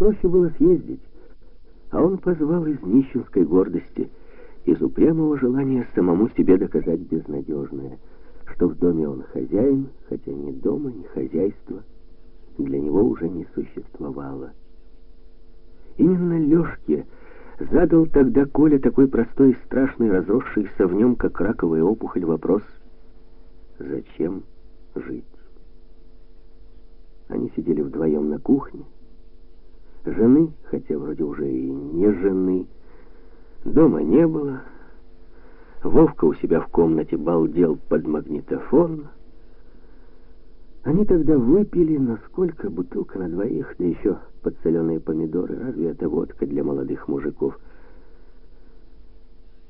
Проще было съездить. А он позвал из нищенской гордости, из упрямого желания самому себе доказать безнадежное, что в доме он хозяин, хотя ни дома, ни хозяйства для него уже не существовало. Именно Лешке задал тогда Коля такой простой и страшный, разросшийся в нем, как раковая опухоль, вопрос «Зачем жить?» Они сидели вдвоем на кухне, Жены, хотя вроде уже и не жены, дома не было. Вовка у себя в комнате балдел под магнитофон. Они тогда выпили, насколько бутылка на двоих, да еще подсоленые помидоры. Разве это водка для молодых мужиков?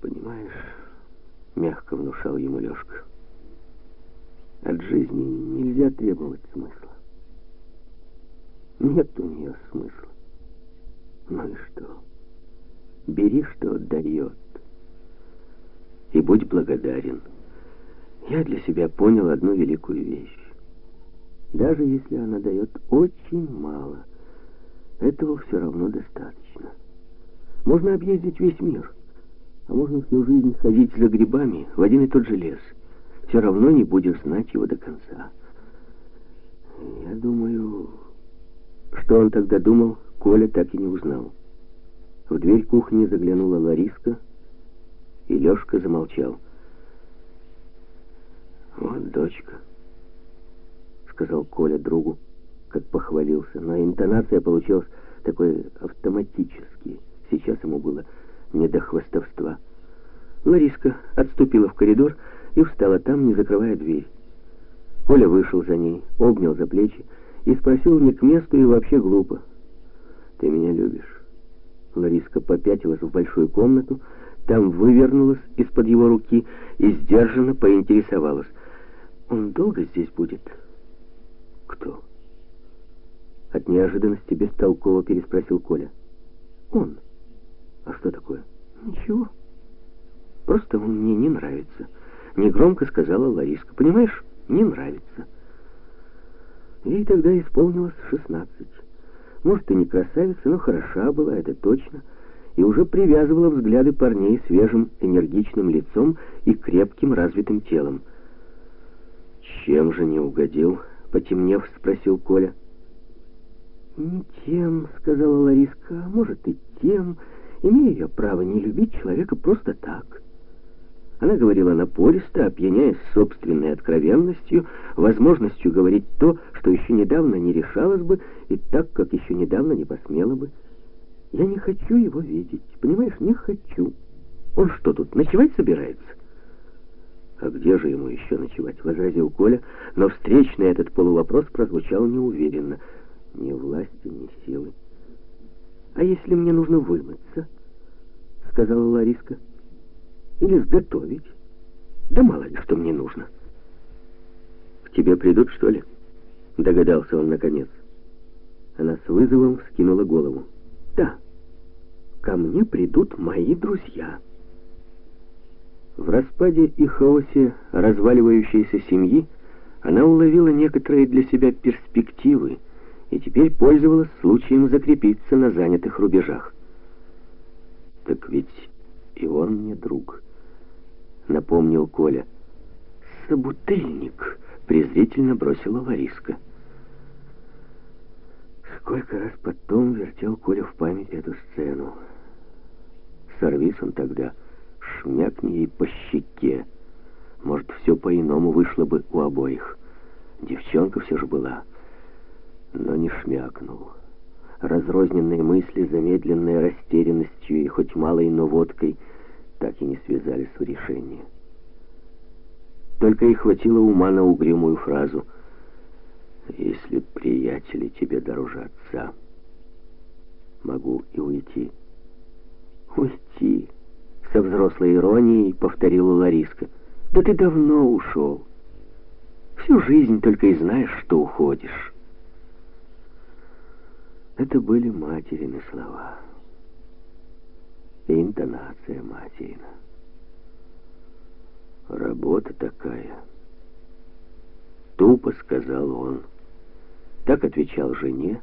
Понимаешь, мягко внушал ему Лешка. От жизни нельзя требовать смысла. Нет у нее смысла. Ну и что? Бери, что дает. И будь благодарен. Я для себя понял одну великую вещь. Даже если она дает очень мало, этого все равно достаточно. Можно объездить весь мир, а можно всю жизнь ходить за грибами в один и тот же лес. Все равно не будешь знать его до конца. Я думаю, что он тогда думал, Коля так и не узнал. В дверь кухни заглянула Лариска, и Лёшка замолчал. «Вот дочка», — сказал Коля другу, как похвалился, но интонация получилась такой автоматически. Сейчас ему было не до хвастовства. Лариска отступила в коридор и встала там, не закрывая дверь. Коля вышел за ней, обнял за плечи и спросил не к месту и вообще глупо. «Ты меня любишь?» Лариска попятилась в большую комнату, там вывернулась из-под его руки и сдержанно поинтересовалась. «Он долго здесь будет?» «Кто?» От неожиданности бестолково переспросил Коля. «Он. А что такое?» «Ничего. Просто он мне не нравится», — негромко сказала Лариска. «Понимаешь, не нравится». Ей тогда исполнилось шестнадцать. Может, и не красавица, но хороша была, это точно, и уже привязывала взгляды парней свежим, энергичным лицом и крепким, развитым телом. «Чем же не угодил?» — потемнев, спросил Коля. «Не тем», — сказала Лариска, — «а может и тем. Имею я право не любить человека просто так». Она говорила напористо, опьяняясь собственной откровенностью, возможностью говорить то, что еще недавно не решалось бы, и так, как еще недавно не посмела бы. Я не хочу его видеть, понимаешь, не хочу. Он что тут, ночевать собирается? А где же ему еще ночевать, возразил Коля, но встречный этот полувопрос прозвучал неуверенно. Ни власти, ни силы. А если мне нужно вымыться? Сказала Лариска. Или сготовить. Да мало ли, что мне нужно. К тебе придут, что ли? Догадался он наконец. Она с вызовом скинула голову. Да, ко мне придут мои друзья. В распаде и хаосе разваливающейся семьи она уловила некоторые для себя перспективы и теперь пользовалась случаем закрепиться на занятых рубежах. Так ведь и он мне друг напомнил Коля. «Собутыльник!» — презрительно бросила Лариска. Сколько раз потом вертел Коля в память эту сцену. Сорвись он тогда, шмякни ей по щеке. Может, все по-иному вышло бы у обоих. Девчонка все же была, но не шмякнул. Разрозненные мысли, замедленные растерянностью и хоть малой, но водкой — так и не связались в решение. Только и хватило ума на угрюмую фразу «Если приятели тебе дороже отца, могу и уйти». «Уйти?» — со взрослой иронией повторила Лариска. «Да ты давно ушел. Всю жизнь только и знаешь, что уходишь». Это были материны слова и интонация материна. Работа такая. Тупо сказал он. Так отвечал жене,